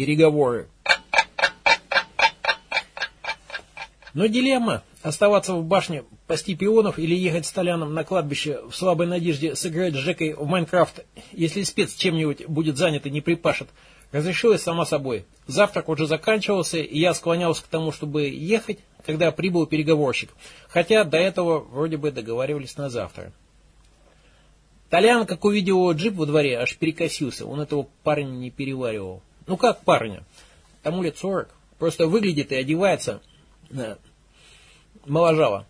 Переговоры. Но дилемма – оставаться в башне, пасти пионов или ехать с Толяном на кладбище в слабой надежде сыграть с Жекой в Майнкрафт, если спец чем-нибудь будет занят и не припашет, разрешилась сама собой. Завтрак уже заканчивался, и я склонялся к тому, чтобы ехать, когда прибыл переговорщик, хотя до этого вроде бы договаривались на завтра. Толян, как увидел джип во дворе, аж перекосился, он этого парня не переваривал. Ну как парня? Тому лет сорок. Просто выглядит и одевается э, моложава.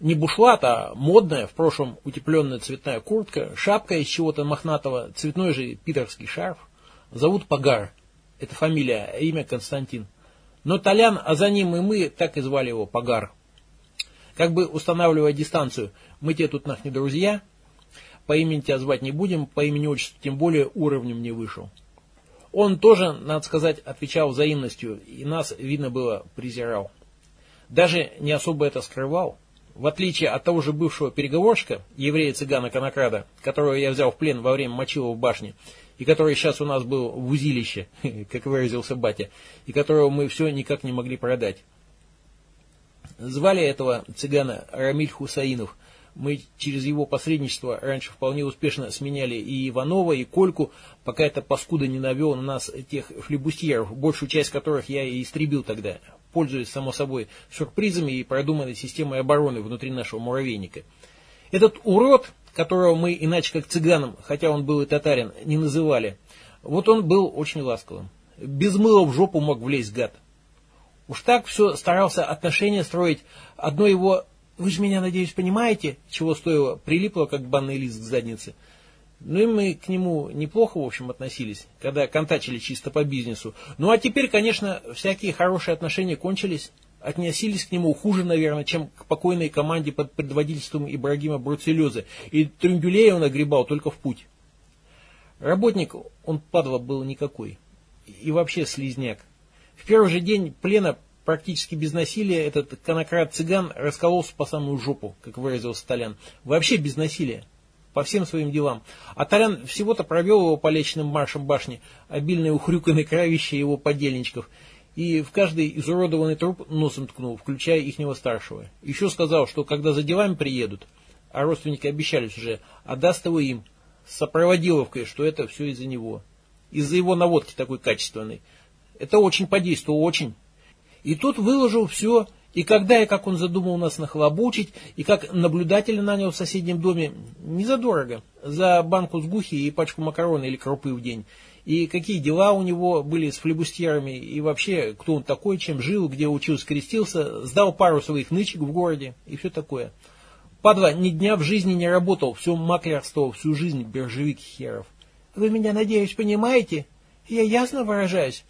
Не бушлат, а модная, в прошлом утепленная цветная куртка, шапка из чего-то мохнатого, цветной же питерский шарф. Зовут Пагар. Это фамилия, а имя Константин. Но Толян, а за ним и мы, так и звали его Пагар. Как бы устанавливая дистанцию, мы тебе тут нах друзья, по имени тебя звать не будем, по имени отчеству тем более уровнем не вышел. Он тоже, надо сказать, отвечал взаимностью, и нас, видно было, презирал. Даже не особо это скрывал. В отличие от того же бывшего переговорщика, еврея-цыгана Конокрада, которого я взял в плен во время мочила в башне, и который сейчас у нас был в узилище, как выразился батя, и которого мы все никак не могли продать. Звали этого цыгана Рамиль Хусаинов. Мы через его посредничество раньше вполне успешно сменяли и Иванова, и Кольку, пока эта паскуда не навел на нас тех флебустьеров, большую часть которых я и истребил тогда, пользуясь, само собой, сюрпризами и продуманной системой обороны внутри нашего муравейника. Этот урод, которого мы иначе как цыганом, хотя он был и татарин, не называли, вот он был очень ласковым. Без мыла в жопу мог влезть гад. Уж так все старался отношения строить. Одно его «Вы же меня, надеюсь, понимаете?» чего стоило, прилипло, как банный лист к заднице. Ну и мы к нему неплохо, в общем, относились, когда контачили чисто по бизнесу. Ну а теперь, конечно, всякие хорошие отношения кончились. Относились к нему хуже, наверное, чем к покойной команде под предводительством Ибрагима Бруцеллеза. И трюнгюлей он огребал только в путь. Работник, он, падла, был никакой. И вообще слизняк. В первый же день плена практически без насилия этот конократ-цыган раскололся по самую жопу, как выразился Толян. Вообще без насилия по всем своим делам. А Толян всего-то провел его по лечным маршам башни, обильной ухрюканной кровище его подельничков, и в каждый изуродованный труп носом ткнул, включая ихнего старшего. Еще сказал, что когда за делами приедут, а родственники обещались уже, отдаст его им, с сопроводиловкой, что это все из-за него. Из-за его наводки такой качественной. Это очень подействовало, очень. И тут выложил все, и когда и как он задумал нас нахлобучить, и как наблюдателя нанял в соседнем доме, не задорого, за банку сгухи и пачку макароны или крупы в день. И какие дела у него были с флебустьерами, и вообще, кто он такой, чем жил, где учился, крестился, сдал пару своих нычек в городе, и все такое. Падла ни дня в жизни не работал, все маклерствовал, всю жизнь биржевик херов. Вы меня, надеюсь, понимаете? Я ясно выражаюсь?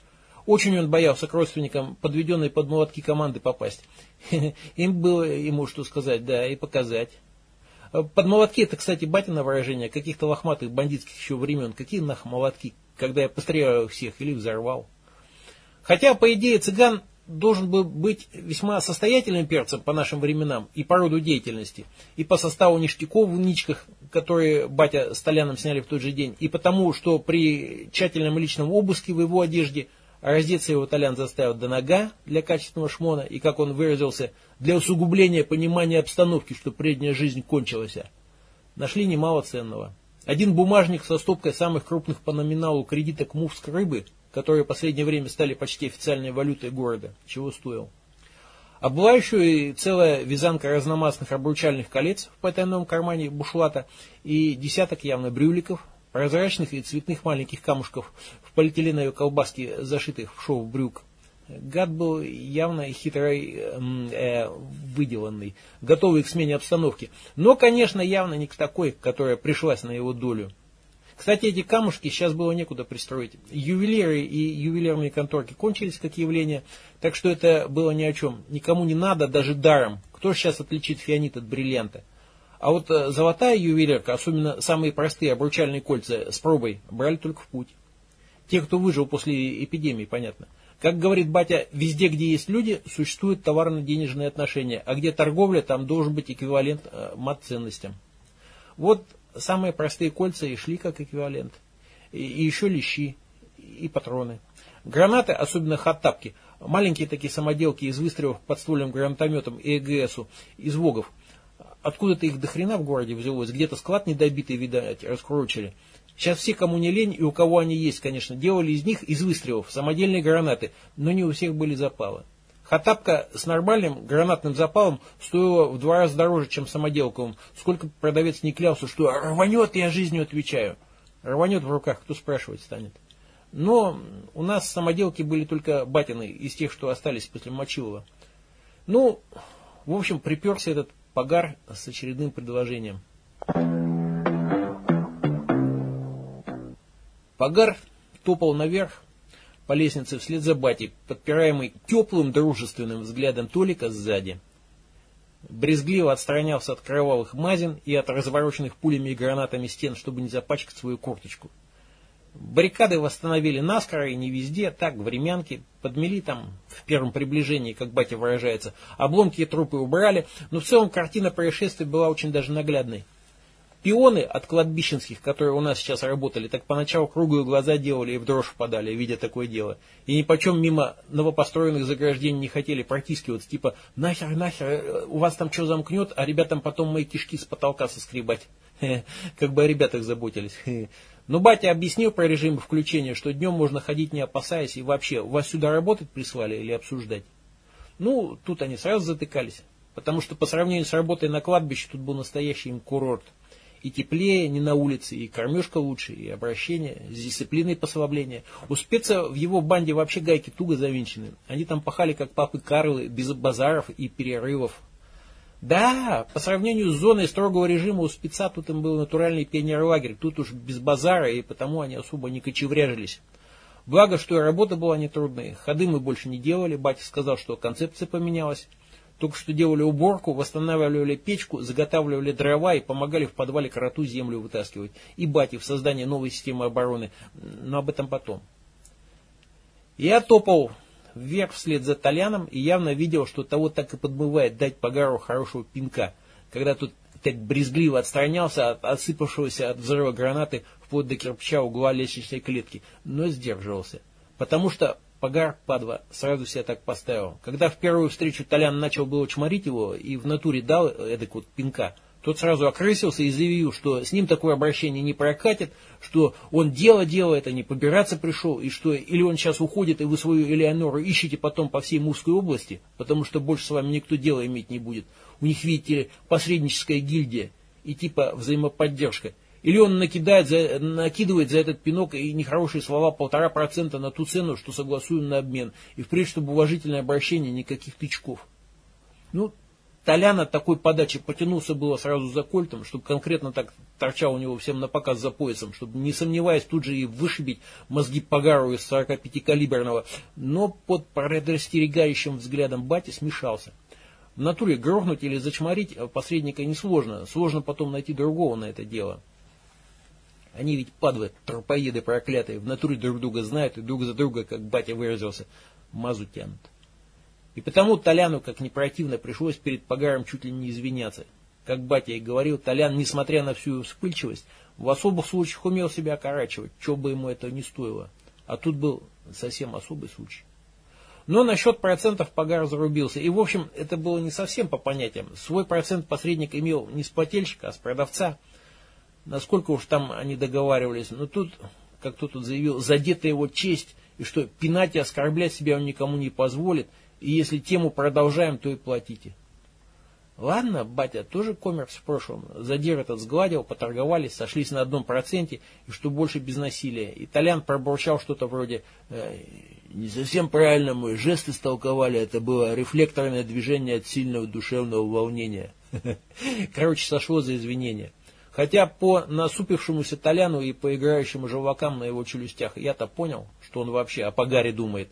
Очень он боялся к родственникам подведенной под молотки команды попасть. Им было ему что сказать, да, и показать. Под молотки, это, кстати, батина выражение каких-то лохматых бандитских еще времен. Какие нах молотки, когда я пострелял всех или взорвал. Хотя, по идее, цыган должен был быть весьма состоятельным перцем по нашим временам и по роду деятельности, и по составу ништяков в ничках, которые батя с Толяном сняли в тот же день, и потому, что при тщательном личном обыске в его одежде – Раздеться его Толян заставил до нога для качественного шмона и, как он выразился, для усугубления понимания обстановки, что предняя жизнь кончилась. Нашли немало ценного. Один бумажник со стопкой самых крупных по номиналу кредиток мувск рыбы, которые в последнее время стали почти официальной валютой города, чего стоил. А была целая вязанка разномастных обручальных колец в потайном кармане бушлата и десяток явно брюликов, прозрачных и цветных маленьких камушков полиэтиленовой колбаске, зашитых в шов брюк. Гад был явно хитрой, э, выделанный, готовый к смене обстановки. Но, конечно, явно не к такой, которая пришлась на его долю. Кстати, эти камушки сейчас было некуда пристроить. Ювелиры и ювелирные конторки кончились как явление, так что это было ни о чем. Никому не надо, даже даром. Кто сейчас отличит фианит от бриллианта? А вот э, золотая ювелирка, особенно самые простые обручальные кольца с пробой, брали только в путь. Те, кто выжил после эпидемии, понятно. Как говорит батя, везде, где есть люди, существуют товарно-денежные отношения, а где торговля, там должен быть эквивалент э, мат-ценностям. Вот самые простые кольца и шли как эквивалент. И, еще лещи, и патроны. Гранаты, особенно хаттапки, маленькие такие самоделки из выстрелов подствольным гранатометом и ЭГСу, из ВОГов. Откуда-то их дохрена в городе взялось, где-то склад недобитый, видать, раскручили. Сейчас все, кому не лень, и у кого они есть, конечно, делали из них из выстрелов самодельные гранаты, но не у всех были запалы. Хатапка с нормальным гранатным запалом стоила в два раза дороже, чем самоделковым. Сколько продавец не клялся, что рванет, я жизнью отвечаю. Рванет в руках, кто спрашивать станет. Но у нас самоделки были только батины, из тех, что остались после Мочилова. Ну, в общем, приперся этот погар с очередным предложением. Погар топал наверх по лестнице вслед за батей, подпираемый теплым дружественным взглядом Толика сзади. Брезгливо отстранялся от кровавых мазин и от развороченных пулями и гранатами стен, чтобы не запачкать свою курточку. Баррикады восстановили наскоро и не везде, так, времянки, подмели там в первом приближении, как батя выражается, обломки и трупы убрали, но в целом картина происшествия была очень даже наглядной. Пионы от кладбищенских, которые у нас сейчас работали, так поначалу круглые глаза делали и в дрожь впадали, видя такое дело. И ни почем мимо новопостроенных заграждений не хотели протискиваться, типа «нахер, нахер, у вас там что замкнет, а ребятам потом мои кишки с потолка соскребать». Как бы о ребятах заботились. Но батя объяснил про режим включения, что днем можно ходить не опасаясь, и вообще, вас сюда работать прислали или обсуждать? Ну, тут они сразу затыкались, потому что по сравнению с работой на кладбище тут был настоящий им курорт. И теплее, не на улице, и кормежка лучше, и обращение, с дисциплиной послабления. У спеца в его банде вообще гайки туго завинчены. Они там пахали, как папы Карлы, без базаров и перерывов. Да, по сравнению с зоной строгого режима у спеца тут им был натуральный пионерлагерь. Тут уж без базара, и потому они особо не кочевряжились. Благо, что и работа была нетрудной. Ходы мы больше не делали. Батя сказал, что концепция поменялась. Только что делали уборку, восстанавливали печку, заготавливали дрова и помогали в подвале кроту землю вытаскивать. И бати в создании новой системы обороны. Но об этом потом. Я топал вверх вслед за Толяном и явно видел, что того так и подмывает дать Погару хорошего пинка, когда тут так брезгливо отстранялся от осыпавшегося от взрыва гранаты вплоть до кирпича угла лестничной клетки, но сдерживался. Потому что Погар, падва, сразу себя так поставил. Когда в первую встречу Толян начал было чморить его и в натуре дал эдак вот пинка, тот сразу окрысился и заявил, что с ним такое обращение не прокатит, что он дело делает, а не побираться пришел, и что или он сейчас уходит, и вы свою Элеонору ищете потом по всей Мужской области, потому что больше с вами никто дела иметь не будет. У них, видите посредническая гильдия и типа взаимоподдержка. Или он накидает за, накидывает за этот пинок и нехорошие слова полтора процента на ту цену, что согласуем на обмен. И впредь, чтобы уважительное обращение, никаких тычков. Ну, Толян от такой подачи потянулся было сразу за кольтом, чтобы конкретно так торчал у него всем на показ за поясом, чтобы, не сомневаясь, тут же и вышибить мозги Погару из 45-калиберного, но под предостерегающим взглядом бати смешался. В натуре грохнуть или зачморить посредника несложно, сложно потом найти другого на это дело. Они ведь падают, трупоеды проклятые, в натуре друг друга знают и друг за друга, как батя выразился, мазу тянут. И потому Толяну, как не противно, пришлось перед Погаром чуть ли не извиняться. Как батя и говорил, Толян, несмотря на всю вспыльчивость, в особых случаях умел себя окорачивать, что бы ему это ни стоило. А тут был совсем особый случай. Но насчет процентов Погар зарубился. И, в общем, это было не совсем по понятиям. Свой процент посредник имел не с плательщика, а с продавца. Насколько уж там они договаривались. Но тут, как кто тут заявил, задета его честь, и что пинать и оскорблять себя он никому не позволит, и если тему продолжаем, то и платите. Ладно, батя тоже коммерс в прошлом. Задир этот сгладил, поторговались, сошлись на одном проценте, и что больше без насилия. Итальян пробурчал что-то вроде э, «Не совсем правильно мы жесты истолковали, это было рефлекторное движение от сильного душевного волнения». Короче, сошло за извинения. Хотя по насупившемуся Толяну и по играющим желвакам на его челюстях я-то понял, что он вообще о Погаре думает,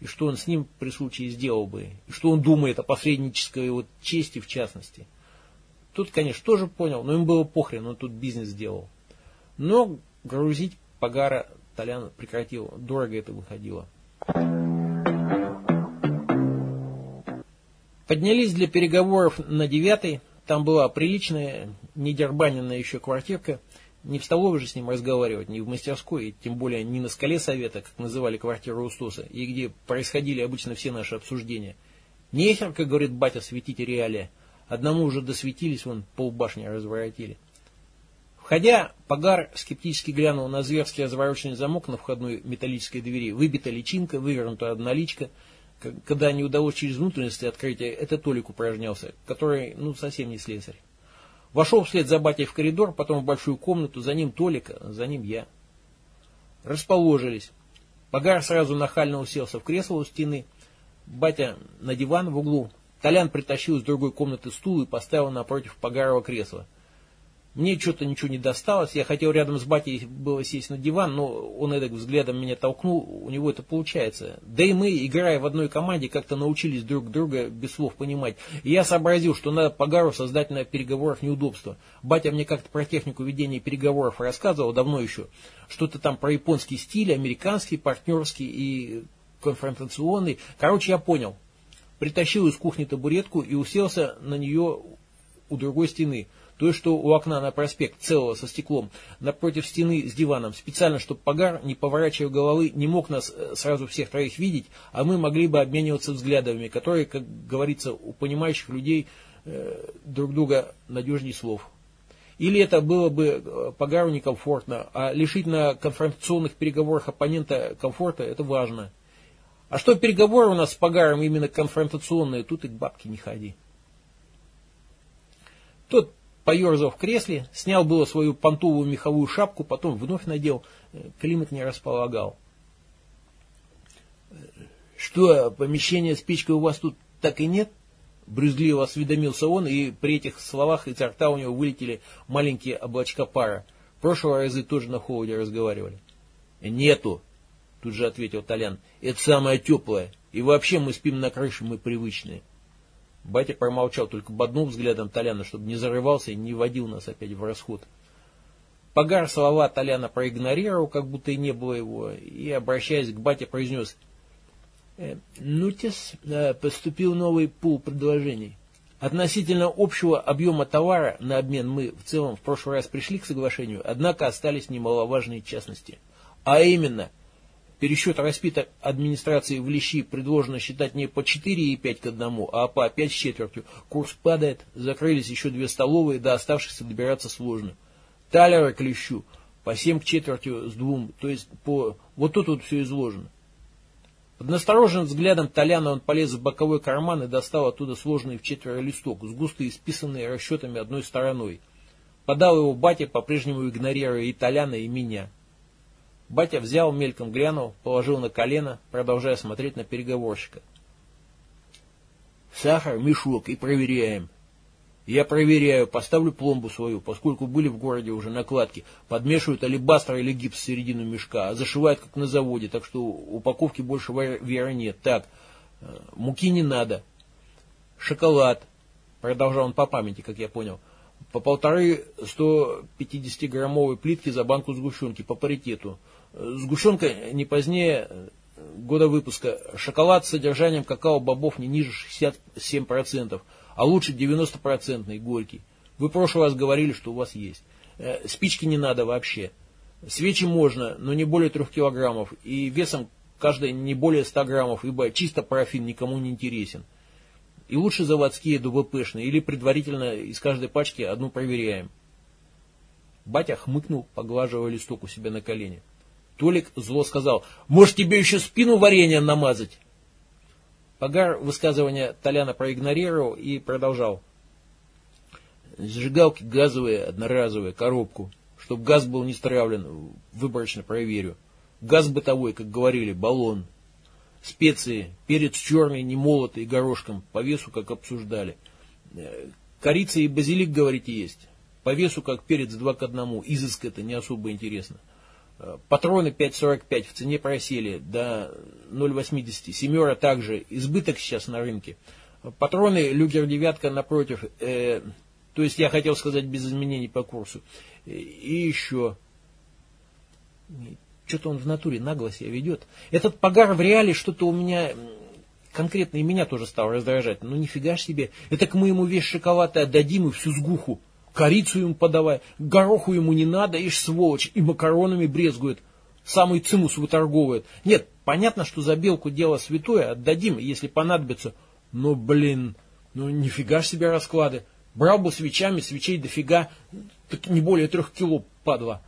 и что он с ним при случае сделал бы, и что он думает о посреднической вот чести в частности. Тут, конечно, тоже понял, но им было похрен, он тут бизнес сделал. Но грузить Погара Толян прекратил, дорого это выходило. Поднялись для переговоров на девятый, там была приличная, недербаненная еще квартирка. Не в столовой же с ним разговаривать, не в мастерской, и тем более не на скале совета, как называли квартиру Устоса, и где происходили обычно все наши обсуждения. Нехер, как говорит батя, светить реалия. Одному уже досветились, вон полбашни разворотили. Входя, Погар скептически глянул на зверский развороченный замок на входной металлической двери. Выбита личинка, вывернута одноличка. Когда не удалось через внутренности открытия, это Толик упражнялся, который, ну, совсем не слесарь. Вошел вслед за батей в коридор, потом в большую комнату, за ним Толика, за ним я. Расположились. Погар сразу нахально уселся в кресло у стены, батя на диван в углу. Толян притащил из другой комнаты стул и поставил напротив Погарова кресла. Мне что-то ничего не досталось. Я хотел рядом с батей было сесть на диван, но он эдак взглядом меня толкнул. У него это получается. Да и мы, играя в одной команде, как-то научились друг друга без слов понимать. И я сообразил, что надо Погару создать на переговорах неудобства. Батя мне как-то про технику ведения переговоров рассказывал давно еще. Что-то там про японский стиль, американский, партнерский и конфронтационный. Короче, я понял. Притащил из кухни табуретку и уселся на нее у другой стены – то, что у окна на проспект целого со стеклом, напротив стены с диваном, специально, чтобы Погар, не поворачивая головы, не мог нас э, сразу всех троих видеть, а мы могли бы обмениваться взглядами, которые, как говорится, у понимающих людей э, друг друга надежнее слов. Или это было бы э, Погару некомфортно, а лишить на конфронтационных переговорах оппонента комфорта – это важно. А что переговоры у нас с Погаром именно конфронтационные, тут и к бабке не ходи. Тот поерзал в кресле, снял было свою понтовую меховую шапку, потом вновь надел. Э, климат не располагал. «Что, помещение с печкой у вас тут так и нет?» Брюзгливо осведомился он, и при этих словах изо рта у него вылетели маленькие облачка пара. В прошлые разы тоже на холоде разговаривали. «Нету», — тут же ответил Толян. «Это самое теплое. И вообще мы спим на крыше, мы привычные». Батя промолчал, только боднул взглядом Толяна, чтобы не зарывался и не вводил нас опять в расход. Погар слова Толяна проигнорировал, как будто и не было его, и, обращаясь к бате, произнес «Э, «Нутис, э, поступил новый пул предложений. Относительно общего объема товара на обмен мы в целом в прошлый раз пришли к соглашению, однако остались немаловажные частности. А именно – Пересчет распиток администрации в Лещи предложено считать не по 4,5 к 1, а по 5 с четвертью. Курс падает, закрылись еще две столовые, до оставшихся добираться сложно. Талера к Лещу по 7 к четвертью с двум, то есть по... Вот тут вот все изложено. Под настороженным взглядом Толяна он полез в боковой карман и достал оттуда сложенный в четверо листок, с густо исписанный расчетами одной стороной. Подал его батя, по-прежнему игнорируя и Толяна, и меня. Батя взял, мельком глянул, положил на колено, продолжая смотреть на переговорщика. Сахар, мешок и проверяем. Я проверяю, поставлю пломбу свою, поскольку были в городе уже накладки. Подмешивают алебастр или гипс в середину мешка, а зашивают как на заводе, так что упаковки больше веры нет. Так, э, муки не надо. Шоколад, продолжал он по памяти, как я понял, по полторы 150-граммовой плитки за банку сгущенки по паритету. Сгущенка не позднее э, года выпуска. Шоколад с содержанием какао-бобов не ниже 67%, а лучше 90% горький. Вы в прошлый раз говорили, что у вас есть. Э, спички не надо вообще. Свечи можно, но не более 3 килограммов. И весом каждая не более 100 граммов, ибо чисто парафин никому не интересен. И лучше заводские ДВПшные, или предварительно из каждой пачки одну проверяем. Батя хмыкнул, поглаживая листок у себя на колене. Толик зло сказал, может тебе еще спину вареньем намазать? Погар высказывание Толяна проигнорировал и продолжал. Зажигалки газовые, одноразовые, коробку. Чтоб газ был не стравлен, выборочно проверю. Газ бытовой, как говорили, баллон. Специи, перец черный, немолотый, горошком, по весу, как обсуждали. Э, корица и базилик, говорите, есть. По весу, как перец, два к одному. Изыск это не особо интересно. Э, патроны 5.45 в цене просели до 0.80. Семера также. Избыток сейчас на рынке. Патроны Люгер девятка напротив. Э, то есть я хотел сказать без изменений по курсу. И еще. Что-то он в натуре нагло себя ведет. Этот погар в реале что-то у меня конкретно и меня тоже стал раздражать. Ну нифига ж себе. Это мы ему весь шоколад отдадим и всю сгуху. корицу ему подавай, гороху ему не надо, ишь сволочь, и макаронами брезгует, самый цимус выторговывает. Нет, понятно, что за белку дело святое, отдадим, если понадобится, но, блин, ну нифига ж себе расклады. Брал бы свечами, свечей дофига, так не более трех кило, падла.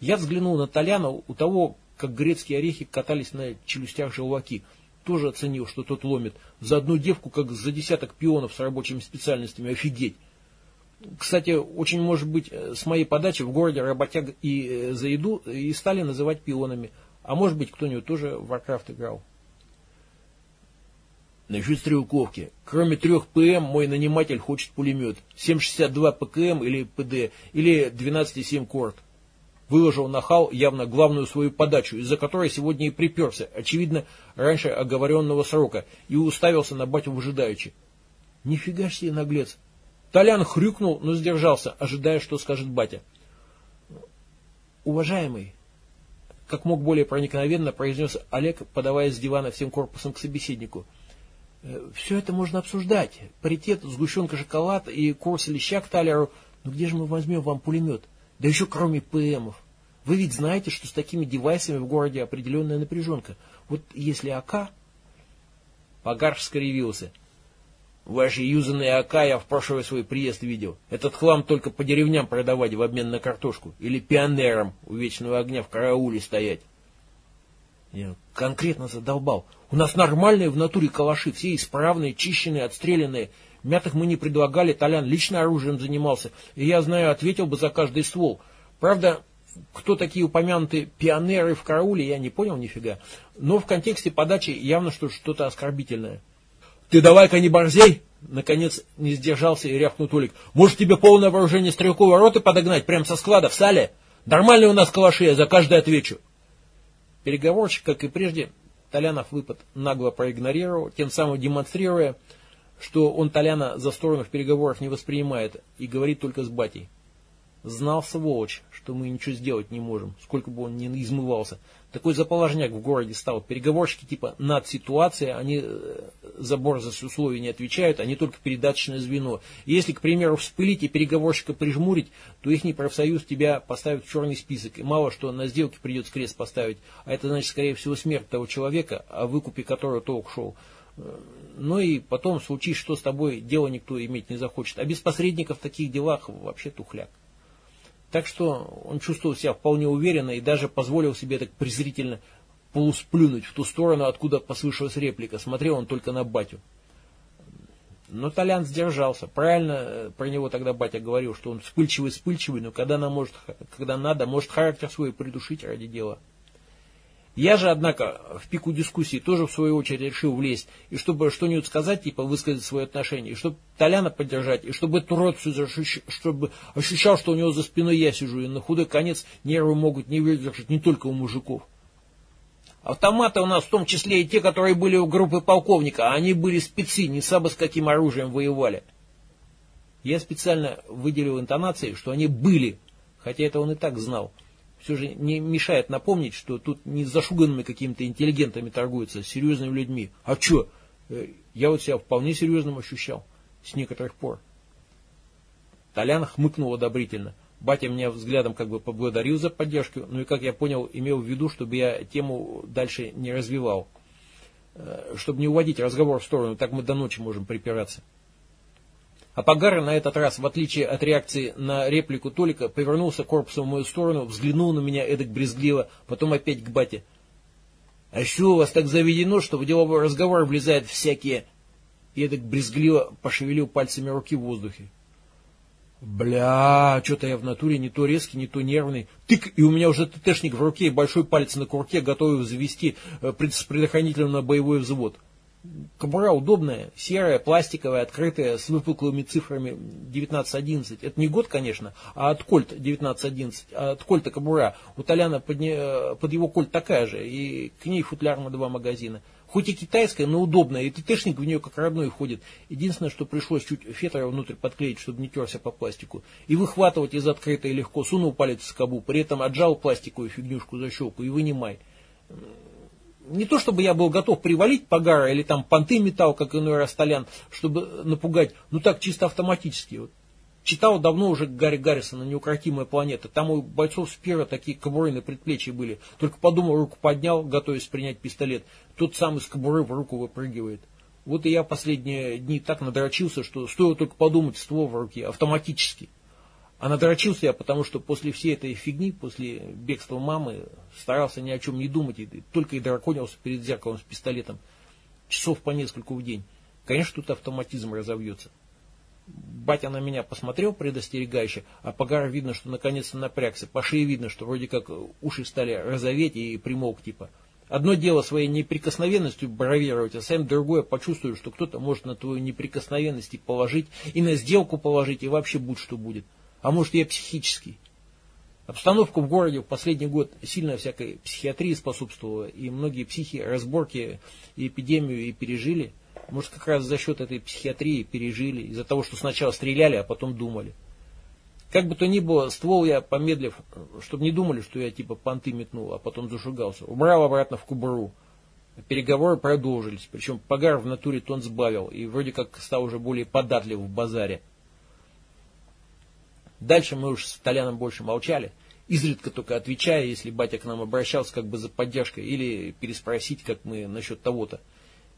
Я взглянул на Толяна, у того, как грецкие орехи катались на челюстях желваки. Тоже оценил, что тот ломит. За одну девку, как за десяток пионов с рабочими специальностями. Офигеть. Кстати, очень может быть, э, с моей подачи в городе работяг и э, за еду и стали называть пионами. А может быть, кто-нибудь тоже в Warcraft играл. Насчет стрелковки. Кроме трех ПМ, мой наниматель хочет пулемет. 7,62 ПКМ или ПД, или 12,7 Корт. Выложил нахал явно главную свою подачу, из-за которой сегодня и приперся, очевидно, раньше оговоренного срока, и уставился на батю выжидаючи. Нифига себе наглец. Толян хрюкнул, но сдержался, ожидая, что скажет батя. Уважаемый, как мог более проникновенно произнес Олег, подавая с дивана всем корпусом к собеседнику – Э, Все это можно обсуждать. Паритет, сгущенка, шоколад и курс леща к талеру. Но где же мы возьмем вам пулемет? Да еще кроме ПМов. Вы ведь знаете, что с такими девайсами в городе определенная напряженка. Вот если АК... Пагарш скривился. Ваши юзанные АК я в прошлый свой приезд видел. Этот хлам только по деревням продавать в обмен на картошку. Или пионерам у вечного огня в карауле стоять. Я конкретно задолбал. У нас нормальные в натуре калаши, все исправные, чищенные, отстрелянные. Мятых мы не предлагали, Толян лично оружием занимался. И я знаю, ответил бы за каждый ствол. Правда, кто такие упомянутые пионеры в карауле, я не понял нифига. Но в контексте подачи явно что что-то оскорбительное. Ты давай-ка не борзей! Наконец не сдержался и рявкнул Толик. Может тебе полное вооружение стрелковой роты подогнать прямо со склада в сале? Нормальные у нас калаши, я за каждый отвечу. Переговорщик, как и прежде, Толянов выпад нагло проигнорировал, тем самым демонстрируя, что он Толяна за сторону в переговорах не воспринимает и говорит только с батей. Знал, сволочь, что мы ничего сделать не можем, сколько бы он ни измывался. Такой заположняк в городе стал. Переговорщики типа над ситуацией, они э, за борзость условий не отвечают, они только передаточное звено. Если, к примеру, вспылить и переговорщика прижмурить, то их профсоюз тебя поставит в черный список. И мало что на сделке придется крест поставить. А это значит, скорее всего, смерть того человека, о выкупе которого толк шел. Ну и потом, случись, что с тобой, дело никто иметь не захочет. А без посредников в таких делах вообще тухляк. Так что он чувствовал себя вполне уверенно и даже позволил себе так презрительно полусплюнуть в ту сторону, откуда послышалась реплика. Смотрел он только на батю. Но Толян сдержался. Правильно э, про него тогда батя говорил, что он вспыльчивый-вспыльчивый, но когда, она может, когда надо, может характер свой придушить ради дела. Я же, однако, в пику дискуссии тоже в свою очередь решил влезть, и чтобы что-нибудь сказать, типа высказать свое отношение, и чтобы Толяна поддержать, и чтобы эту рот чтобы ощущал, что у него за спиной я сижу, и на худой конец нервы могут не выдержать не только у мужиков. Автоматы у нас в том числе и те, которые были у группы полковника, а они были спецы, не сабы с каким оружием воевали. Я специально выделил интонации, что они были, хотя это он и так знал все же не мешает напомнить, что тут не зашуганными какими-то интеллигентами торгуются, а серьезными людьми. А что? Э, я вот себя вполне серьезным ощущал с некоторых пор. Толян хмыкнул одобрительно. Батя меня взглядом как бы поблагодарил за поддержку, ну и, как я понял, имел в виду, чтобы я тему дальше не развивал. Э, чтобы не уводить разговор в сторону, так мы до ночи можем припираться. А Пагара на этот раз, в отличие от реакции на реплику Толика, повернулся корпусом в мою сторону, взглянул на меня эдак брезгливо, потом опять к бате. «А что у вас так заведено, что в деловой разговор влезают всякие...» Эдак брезгливо пошевелил пальцами руки в воздухе. Бля, что-то я в натуре не то резкий, не то нервный. Тык, и у меня уже ТТшник в руке и большой палец на курке, готовый завести э, предохранителем на боевой взвод. Кобура удобная, серая, пластиковая, открытая, с выпуклыми цифрами 1911. Это не год, конечно, а от кольт 1911. А от кольта кобура. У Толяна под, не, под его кольт такая же, и к ней футляр на два магазина. Хоть и китайская, но удобная, и ТТшник в нее как родной входит. Единственное, что пришлось чуть фетра внутрь подклеить, чтобы не терся по пластику. И выхватывать из открытой легко. Сунул палец в скобу, при этом отжал пластиковую фигнюшку за щелку и вынимай не то чтобы я был готов привалить Пагара или там понты металл, как иной раз чтобы напугать, но так чисто автоматически. Вот. Читал давно уже Гарри Гаррисона «Неукротимая планета». Там у бойцов Спира такие кобуры на предплечье были. Только подумал, руку поднял, готовясь принять пистолет. Тот сам из кобуры в руку выпрыгивает. Вот и я последние дни так надрочился, что стоило только подумать ствол в руке, автоматически. А надрочился я, потому что после всей этой фигни, после бегства мамы, старался ни о чем не думать, и только и драконился перед зеркалом с пистолетом. Часов по нескольку в день. Конечно, тут автоматизм разовьется. Батя на меня посмотрел предостерегающе, а Погар видно, что наконец-то напрягся. По шее видно, что вроде как уши стали розоветь и примолк типа. Одно дело своей неприкосновенностью бравировать, а совсем другое почувствую, что кто-то может на твою неприкосновенность и положить, и на сделку положить, и вообще будь что будет. А может я психический. Обстановка в городе в последний год сильно всякой психиатрии способствовала, и многие психи разборки и эпидемию и пережили. Может, как раз за счет этой психиатрии пережили, из-за того, что сначала стреляли, а потом думали. Как бы то ни было, ствол я, помедлив, чтобы не думали, что я типа понты метнул, а потом зашугался, убрал обратно в кубру. Переговоры продолжились, причем Погар в натуре тон сбавил и вроде как стал уже более податлив в базаре. Дальше мы уж с Толяном больше молчали, изредка только отвечая, если батя к нам обращался как бы за поддержкой, или переспросить, как мы насчет того-то.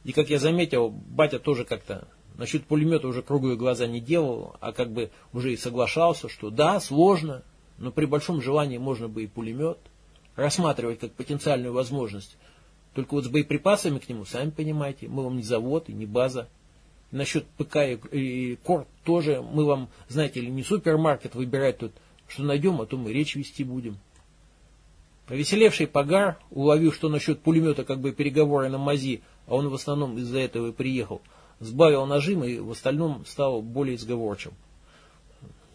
И как я заметил, батя тоже как-то Насчет пулемета уже круглые глаза не делал, а как бы уже и соглашался, что да, сложно, но при большом желании можно бы и пулемет рассматривать как потенциальную возможность. Только вот с боеприпасами к нему, сами понимаете, мы вам не завод и не база. Насчет ПК и, Корт тоже мы вам, знаете ли, не супермаркет выбирать тут, что найдем, а то мы речь вести будем. Повеселевший Погар, уловив, что насчет пулемета как бы переговоры на мази, а он в основном из-за этого и приехал, сбавил нажим и в остальном стал более изговорчив.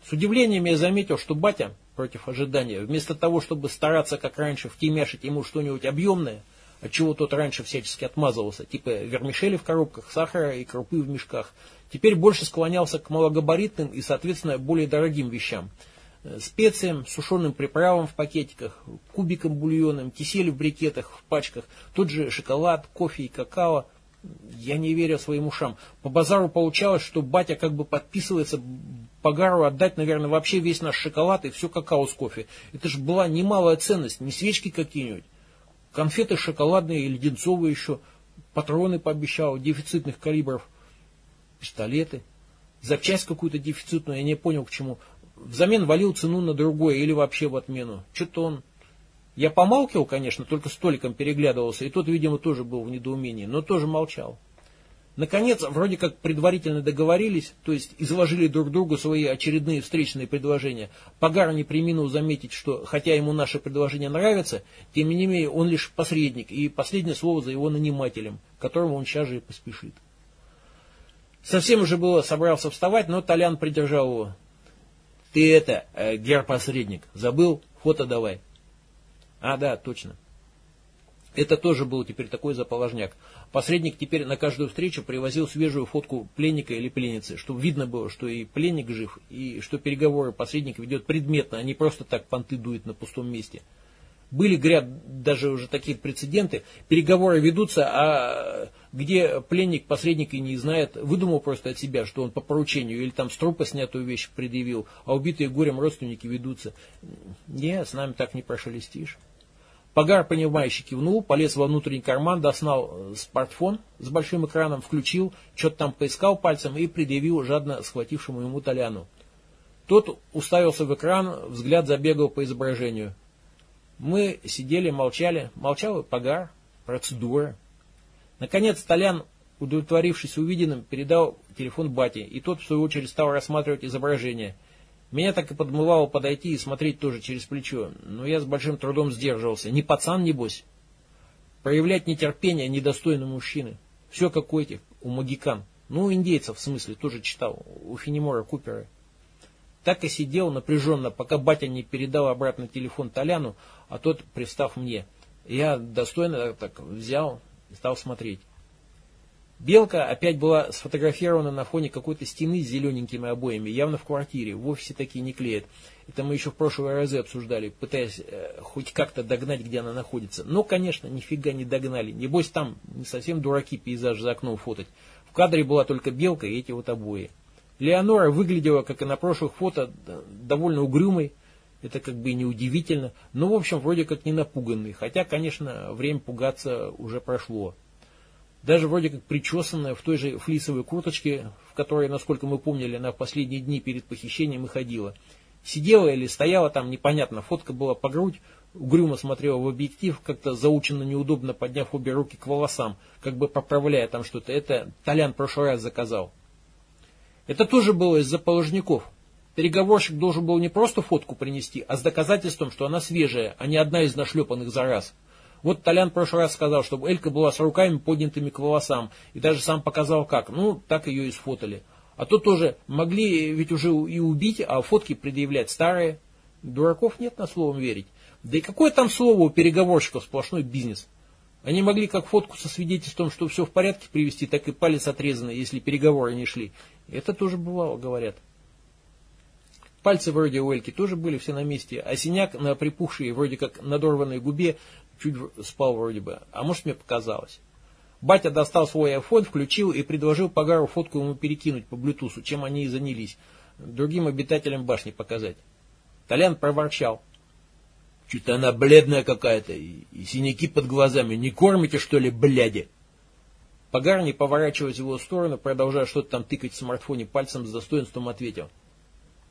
С удивлением я заметил, что батя, против ожидания, вместо того, чтобы стараться, как раньше, втемяшить ему что-нибудь объемное, от чего тот раньше всячески отмазывался, типа вермишели в коробках, сахара и крупы в мешках, теперь больше склонялся к малогабаритным и, соответственно, более дорогим вещам. Э, специям, сушеным приправам в пакетиках, кубикам бульонным, кисель в брикетах, в пачках, тот же шоколад, кофе и какао – я не верю своим ушам. По базару получалось, что батя как бы подписывается Погару отдать, наверное, вообще весь наш шоколад и все какао с кофе. Это же была немалая ценность, не свечки какие-нибудь. Конфеты шоколадные и леденцовые еще, патроны пообещал, дефицитных калибров, пистолеты. Запчасть какую-то дефицитную, я не понял к чему. Взамен валил цену на другое или вообще в отмену. Что-то он я помалкивал, конечно, только столиком переглядывался, и тот, видимо, тоже был в недоумении, но тоже молчал. Наконец, вроде как предварительно договорились, то есть изложили друг другу свои очередные встречные предложения. Погар не приминул заметить, что хотя ему наше предложение нравится, тем не менее он лишь посредник, и последнее слово за его нанимателем, к которому он сейчас же и поспешит. Совсем уже было собрался вставать, но Толян придержал его. «Ты это, э, гер-посредник, забыл? Фото давай». А, да, точно. Это тоже был теперь такой заположняк. Посредник теперь на каждую встречу привозил свежую фотку пленника или пленницы, чтобы видно было, что и пленник жив, и что переговоры посредник ведет предметно, а не просто так понты дует на пустом месте. Были, говорят, даже уже такие прецеденты. Переговоры ведутся, а где пленник посредник и не знает, выдумал просто от себя, что он по поручению или там с трупа снятую вещь предъявил, а убитые горем родственники ведутся. Не, с нами так не прошелестишь. Погар, понимающе кивнул, полез во внутренний карман, достал э, смартфон с большим экраном, включил, что-то там поискал пальцем и предъявил жадно схватившему ему Толяну. Тот уставился в экран, взгляд забегал по изображению. Мы сидели, молчали, молчал и Погар, процедура. Наконец Толян, удовлетворившись увиденным, передал телефон бате, и тот, в свою очередь, стал рассматривать изображение – меня так и подмывало подойти и смотреть тоже через плечо, но я с большим трудом сдерживался. Не пацан, небось. Проявлять нетерпение недостойно мужчины. Все как у этих, у магикан. Ну, индейцев, в смысле, тоже читал, у Фенемора Купера. Так и сидел напряженно, пока батя не передал обратно телефон Толяну, а тот пристав мне. Я достойно так взял и стал смотреть. Белка опять была сфотографирована на фоне какой-то стены с зелененькими обоями, явно в квартире, в офисе такие не клеят. Это мы еще в прошлый раз обсуждали, пытаясь э, хоть как-то догнать, где она находится. Но, конечно, нифига не догнали. Небось там не совсем дураки пейзаж за окном фотать. В кадре была только белка и эти вот обои. Леонора выглядела, как и на прошлых фото, довольно угрюмой. Это как бы и неудивительно. Но, в общем, вроде как не напуганный. Хотя, конечно, время пугаться уже прошло. Даже вроде как причесанная в той же флисовой курточке, в которой, насколько мы помнили, на последние дни перед похищением и ходила. Сидела или стояла там, непонятно, фотка была по грудь, угрюмо смотрела в объектив, как-то заученно неудобно подняв обе руки к волосам, как бы поправляя там что-то. Это Толян в прошлый раз заказал. Это тоже было из-за положников. Переговорщик должен был не просто фотку принести, а с доказательством, что она свежая, а не одна из нашлепанных за раз. Вот Толян в прошлый раз сказал, чтобы Элька была с руками поднятыми к волосам, и даже сам показал как. Ну, так ее и сфотали. А то тоже могли ведь уже и убить, а фотки предъявлять старые. Дураков нет на словом верить. Да и какое там слово у переговорщиков сплошной бизнес. Они могли как фотку со свидетельством, что все в порядке привести, так и палец отрезанный, если переговоры не шли. Это тоже бывало, говорят. Пальцы вроде у Эльки тоже были все на месте, а синяк на припухшей, вроде как надорванной губе, чуть спал вроде бы. А может мне показалось. Батя достал свой iPhone, включил и предложил Погару фотку ему перекинуть по блютусу, чем они и занялись. Другим обитателям башни показать. Толян проворчал. Что-то она бледная какая-то, и, и синяки под глазами. Не кормите, что ли, бляди? Погар, не поворачиваясь в его сторону, продолжая что-то там тыкать в смартфоне пальцем, с достоинством ответил.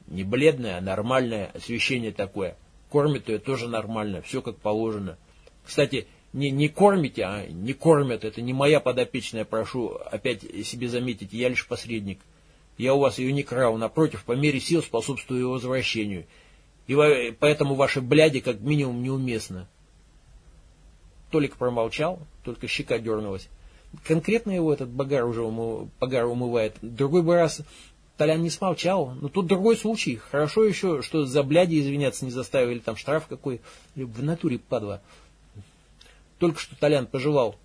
Не бледная, а нормальное освещение такое. Кормит ее тоже нормально, все как положено. Кстати, не, не кормите, а не кормят. Это не моя подопечная, прошу опять себе заметить, я лишь посредник. Я у вас ее не крал, напротив, по мере сил способствую ее возвращению. И поэтому ваши бляди как минимум неуместно. Толик промолчал, только щека дернулась. Конкретно его этот багар уже умы, багар умывает. Другой бы раз Толян не смолчал. Но тут другой случай. Хорошо еще, что за бляди извиняться не заставили, там штраф какой. В натуре падла. Только что Толян пожелал.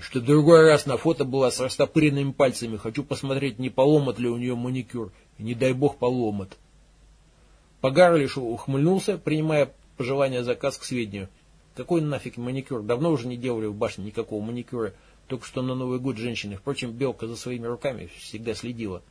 Что другой раз на фото была с растопыренными пальцами. Хочу посмотреть, не поломат ли у нее маникюр. И не дай бог поломат. Погар лишь ухмыльнулся, принимая пожелание заказ к сведению. Какой нафиг маникюр? Давно уже не делали в башне никакого маникюра. Только что на Новый год женщины. Впрочем, Белка за своими руками всегда следила.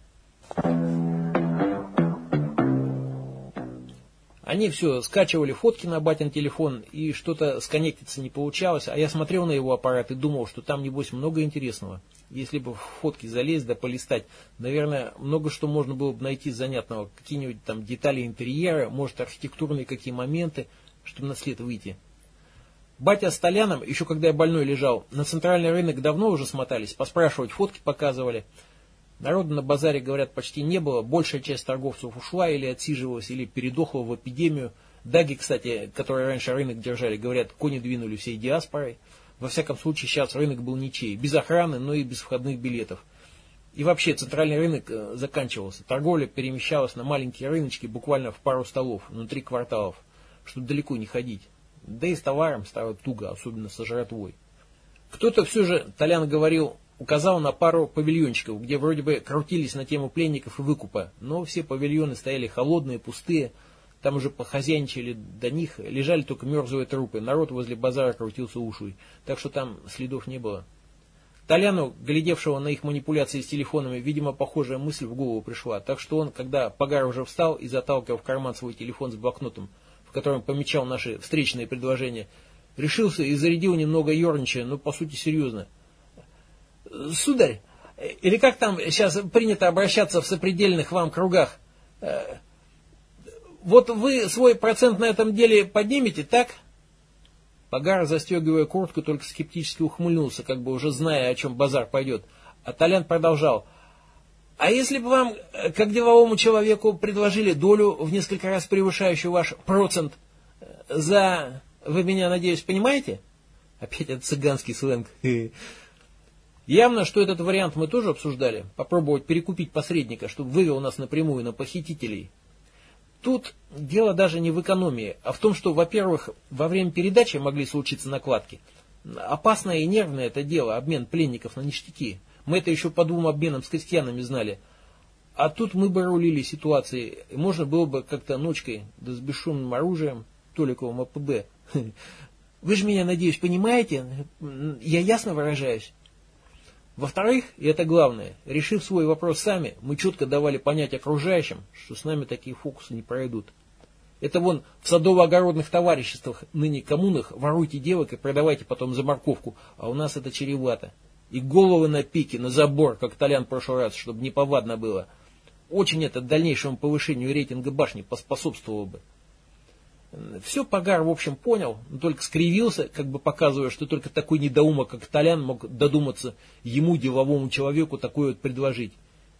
Они все скачивали фотки на батин телефон, и что-то сконнектиться не получалось, а я смотрел на его аппарат и думал, что там, небось, много интересного. Если бы в фотки залезть да полистать, наверное, много что можно было бы найти занятного. Какие-нибудь там детали интерьера, может, архитектурные какие моменты, чтобы на след выйти. Батя с Толяном, еще когда я больной лежал, на центральный рынок давно уже смотались, поспрашивать, фотки показывали – Народу на базаре, говорят, почти не было. Большая часть торговцев ушла или отсиживалась, или передохла в эпидемию. Даги, кстати, которые раньше рынок держали, говорят, кони двинули всей диаспорой. Во всяком случае, сейчас рынок был ничей. Без охраны, но и без входных билетов. И вообще, центральный рынок э, заканчивался. Торговля перемещалась на маленькие рыночки буквально в пару столов, внутри кварталов, чтобы далеко не ходить. Да и с товаром стало туго, особенно со жратвой. Кто-то все же, Толян говорил, указал на пару павильончиков, где вроде бы крутились на тему пленников и выкупа, но все павильоны стояли холодные, пустые, там уже похозяйничали до них, лежали только мерзлые трупы, народ возле базара крутился уши, так что там следов не было. Толяну, глядевшего на их манипуляции с телефонами, видимо, похожая мысль в голову пришла, так что он, когда Погар уже встал и заталкивал в карман свой телефон с блокнотом, в котором помечал наши встречные предложения, решился и зарядил немного ерничая, но по сути серьезно – сударь, или как там сейчас принято обращаться в сопредельных вам кругах, э, вот вы свой процент на этом деле поднимете, так? Погар, застегивая куртку, только скептически ухмыльнулся, как бы уже зная, о чем базар пойдет. А Толян продолжал. А если бы вам, э, как деловому человеку, предложили долю в несколько раз превышающую ваш процент э, за... Вы меня, надеюсь, понимаете? Опять этот цыганский сленг. Явно, что этот вариант мы тоже обсуждали. Попробовать перекупить посредника, чтобы вывел нас напрямую на похитителей. Тут дело даже не в экономии, а в том, что, во-первых, во время передачи могли случиться накладки. Опасное и нервное это дело, обмен пленников на ништяки. Мы это еще по двум обменам с крестьянами знали. А тут мы бы рулили ситуацией, можно было бы как-то ночкой, да с бесшумным оружием, Толиковым АПБ. Вы же меня, надеюсь, понимаете? Я ясно выражаюсь? Во-вторых, и это главное, решив свой вопрос сами, мы четко давали понять окружающим, что с нами такие фокусы не пройдут. Это вон в садово-огородных товариществах, ныне коммунах, воруйте девок и продавайте потом за морковку, а у нас это чревато. И головы на пике, на забор, как Толян в прошлый раз, чтобы не повадно было. Очень это дальнейшему повышению рейтинга башни поспособствовало бы. Все Пагар, в общем, понял, только скривился, как бы показывая, что только такой недоумок, как Толян, мог додуматься ему, деловому человеку, такое вот предложить.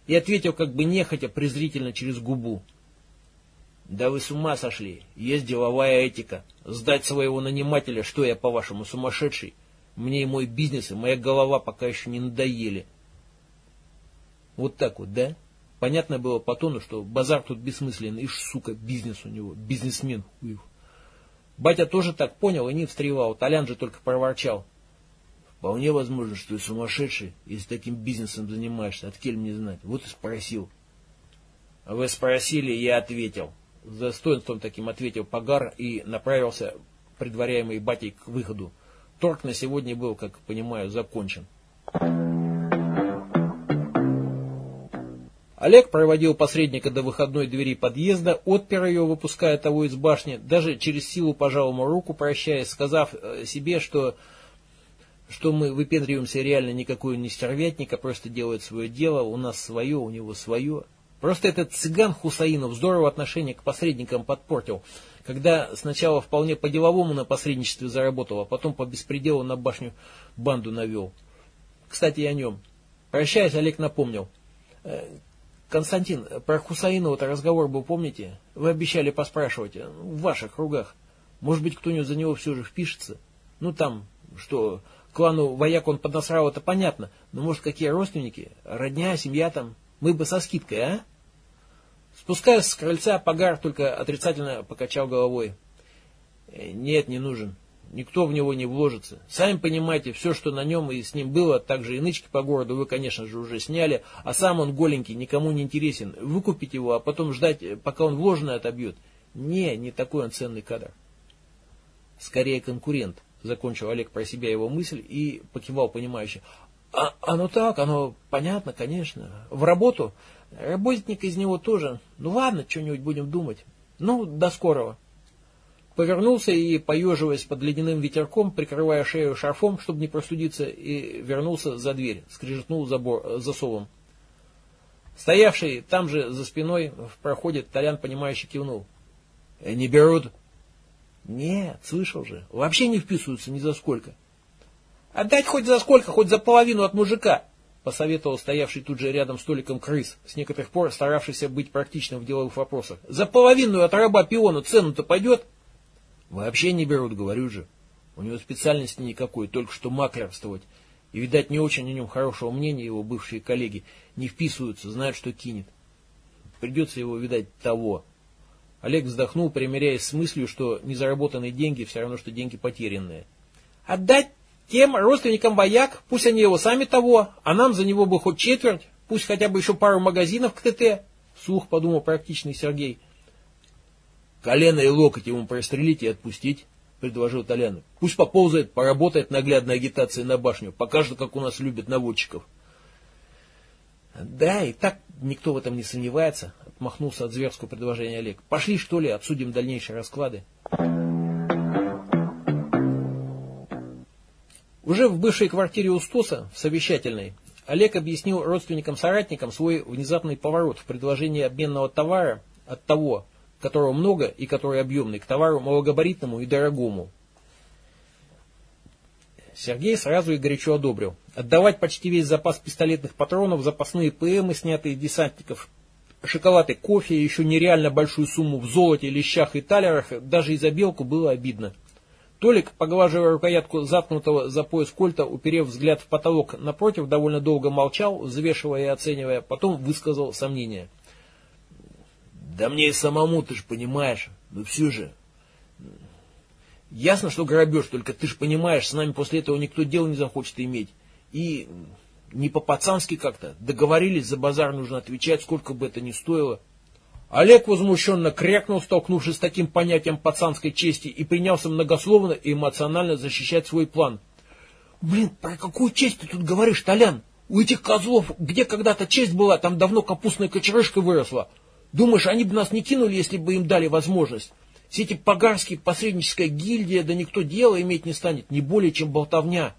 И ответил как бы нехотя, презрительно через губу. Да вы с ума сошли. Есть деловая этика. Сдать своего нанимателя, что я, по-вашему, сумасшедший? Мне и мой бизнес, и моя голова пока еще не надоели. Вот так вот, да? Понятно было по тону, что базар тут бессмысленный, ишь, сука, бизнес у него, бизнесмен. Ух. Батя тоже так понял и не встревал, Толян же только проворчал. Вполне возможно, что ты сумасшедший, если таким бизнесом занимаешься, от кель мне знать. Вот и спросил. Вы спросили, я ответил. С достоинством таким ответил Пагар и направился, предваряемый батей, к выходу. Торг на сегодня был, как понимаю, закончен. Олег проводил посредника до выходной двери подъезда, отпер ее, выпуская того из башни, даже через силу пожал ему руку, прощаясь, сказав э, себе, что, что мы выпендриваемся реально никакой не стервятник, а просто делает свое дело, у нас свое, у него свое. Просто этот цыган Хусаинов здорово отношение к посредникам подпортил, когда сначала вполне по-деловому на посредничестве заработал, а потом по беспределу на башню банду навел. Кстати, о нем. Прощаясь, Олег напомнил. «Э, Константин, про Хусаинова-то разговор был, помните? Вы обещали поспрашивать, э, в ваших кругах. Может быть, кто-нибудь за него все же впишется? Ну там, что, клану вояк он поднасрал, это понятно. Но может, какие родственники? Родня, семья там? Мы бы со скидкой, а? Спускаясь с крыльца, Пагар только отрицательно покачал головой. «Э, нет, не нужен. Никто в него не вложится. Сами понимаете, все, что на нем и с ним было, также и нычки по городу вы, конечно же, уже сняли, а сам он голенький, никому не интересен. Выкупить его, а потом ждать, пока он вложенное отобьет. Не, не такой он ценный кадр. Скорее конкурент, закончил Олег про себя его мысль и покивал понимающе. А, оно так, оно понятно, конечно. В работу. Работник из него тоже. Ну ладно, что-нибудь будем думать. Ну, до скорого. Повернулся и, поеживаясь под ледяным ветерком, прикрывая шею шарфом, чтобы не простудиться, и вернулся за дверь, скрежетнул забор, засовом. Стоявший там же за спиной в проходе Толян, понимающе кивнул. «Э, «Не берут?» «Нет, слышал же. Вообще не вписываются ни за сколько». «Отдать хоть за сколько, хоть за половину от мужика», посоветовал стоявший тут же рядом столиком крыс, с некоторых пор старавшийся быть практичным в деловых вопросах. «За половину от раба пиона цену-то пойдет?» Вообще не берут, говорю же. У него специальности никакой, только что маклерствовать. И, видать, не очень о нем хорошего мнения его бывшие коллеги. Не вписываются, знают, что кинет. Придется его, видать, того. Олег вздохнул, примиряясь с мыслью, что незаработанные деньги все равно, что деньги потерянные. Отдать тем родственникам вояк, пусть они его сами того, а нам за него бы хоть четверть, пусть хотя бы еще пару магазинов к ТТ. Слух подумал практичный Сергей. Колено и локоть ему прострелить и отпустить, предложил Толян. Пусть поползает, поработает наглядной агитацией на башню, покажет, как у нас любят наводчиков. Да, и так никто в этом не сомневается, отмахнулся от зверского предложения Олег. Пошли, что ли, обсудим дальнейшие расклады. Уже в бывшей квартире Устоса, в совещательной, Олег объяснил родственникам-соратникам свой внезапный поворот в предложении обменного товара от того, которого много и который объемный, к товару малогабаритному и дорогому. Сергей сразу и горячо одобрил. Отдавать почти весь запас пистолетных патронов, запасные ПМы, снятые десантников, шоколад и кофе, и еще нереально большую сумму в золоте, лещах и талерах, даже и за белку было обидно. Толик, поглаживая рукоятку заткнутого за пояс кольта, уперев взгляд в потолок, напротив, довольно долго молчал, взвешивая и оценивая, потом высказал сомнение – да мне и самому, ты ж понимаешь, но все же. Ясно, что грабеж, только ты ж понимаешь, с нами после этого никто дел не захочет иметь. И не по-пацански как-то. Договорились, за базар нужно отвечать, сколько бы это ни стоило. Олег возмущенно крякнул, столкнувшись с таким понятием пацанской чести, и принялся многословно и эмоционально защищать свой план. «Блин, про какую честь ты тут говоришь, Толян? У этих козлов, где когда-то честь была, там давно капустная кочерышка выросла. Думаешь, они бы нас не кинули, если бы им дали возможность? Все эти погарские посредническая гильдия, да никто дела иметь не станет, не более, чем болтовня.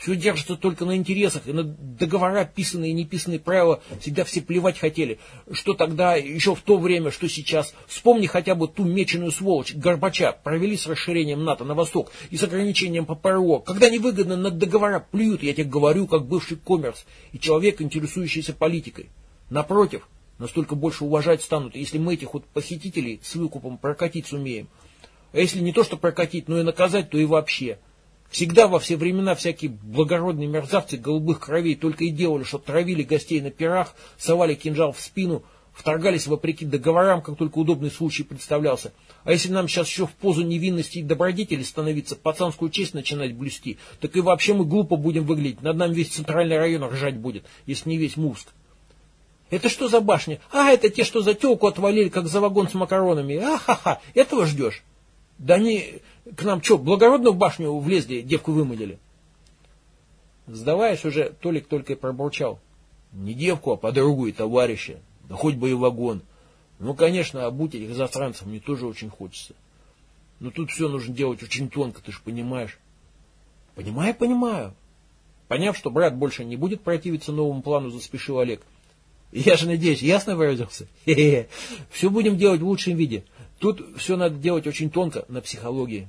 Все держится только на интересах, и на договора, писанные и неписанные правила, всегда все плевать хотели. Что тогда, еще в то время, что сейчас. Вспомни хотя бы ту меченую сволочь, Горбача, провели с расширением НАТО на восток и с ограничением по ПРО. Когда невыгодно, на договора плюют, я тебе говорю, как бывший коммерс и человек, интересующийся политикой. Напротив, настолько больше уважать станут, если мы этих вот похитителей с выкупом прокатить сумеем. А если не то, что прокатить, но и наказать, то и вообще – Всегда во все времена всякие благородные мерзавцы голубых кровей только и делали, что травили гостей на пирах, совали кинжал в спину, вторгались вопреки договорам, как только удобный случай представлялся. А если нам сейчас еще в позу невинности и добродетели становиться, пацанскую честь начинать блюсти, так и вообще мы глупо будем выглядеть. Над нами весь центральный район ржать будет, если не весь Мувск. Это что за башня? А, это те, что за телку отвалили, как за вагон с макаронами. А-ха-ха, этого ждешь? Да они к нам что, благородно в башню влезли, девку вымылили? Сдаваясь уже, Толик только и пробурчал. Не девку, а подругу и товарища. Да хоть бы и вагон. Ну, конечно, обуть этих засранцев мне тоже очень хочется. Но тут все нужно делать очень тонко, ты же понимаешь. Понимаю, понимаю. Поняв, что брат больше не будет противиться новому плану, заспешил Олег. Я же надеюсь, ясно выразился? Хе-хе. Все будем делать в лучшем виде. Тут все надо делать очень тонко, на психологии.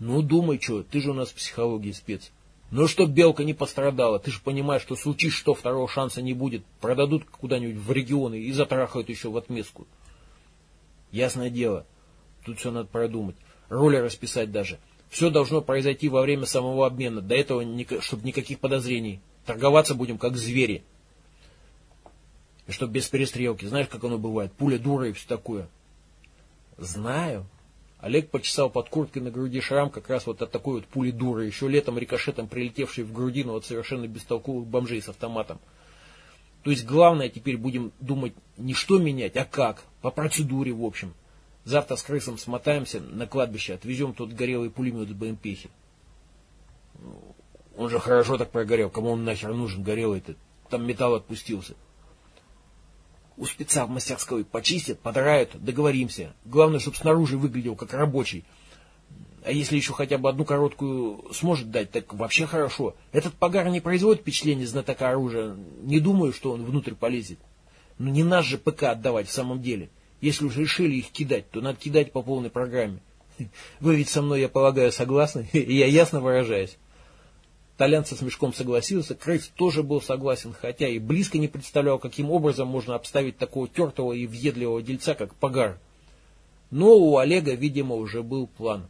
Ну, думай, что, ты же у нас в психологии спец. Ну, чтоб белка не пострадала, ты же понимаешь, что случись что, второго шанса не будет. Продадут куда-нибудь в регионы и затрахают еще в отместку. Ясное дело, тут все надо продумать. Роли расписать даже. Все должно произойти во время самого обмена. До этого, чтобы никаких подозрений. Торговаться будем как звери. И чтоб без перестрелки. Знаешь, как оно бывает? Пуля дура и все такое. Знаю. Олег почесал под курткой на груди шрам как раз вот от такой вот пули дуры, еще летом рикошетом прилетевшей в грудину от совершенно бестолковых бомжей с автоматом. То есть главное теперь будем думать не что менять, а как. По процедуре, в общем. Завтра с крысом смотаемся на кладбище, отвезем тот горелый пулемет с БМПхи. Он же хорошо так прогорел. Кому он нахер нужен, горелый этот? Там металл отпустился. У спеца в мастерской почистят, подрают, договоримся. Главное, чтобы снаружи выглядел как рабочий. А если еще хотя бы одну короткую сможет дать, так вообще хорошо. Этот погар не производит впечатления знатока оружия. Не думаю, что он внутрь полезет. Но не нас же ПК отдавать в самом деле. Если уж решили их кидать, то надо кидать по полной программе. Вы ведь со мной, я полагаю, согласны? Я ясно выражаюсь. Толян со смешком согласился, Крейс тоже был согласен, хотя и близко не представлял, каким образом можно обставить такого тертого и въедливого дельца, как Пагар. Но у Олега, видимо, уже был план.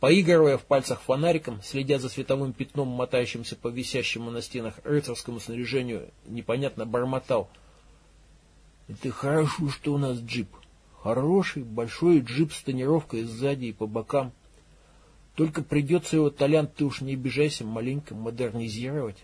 Поигрывая в пальцах фонариком, следя за световым пятном, мотающимся по висящему на стенах рыцарскому снаряжению, непонятно бормотал. «Это хорошо, что у нас джип. Хороший, большой джип с тонировкой сзади и по бокам». Только придется его, Толян, ты уж не обижайся, маленько модернизировать.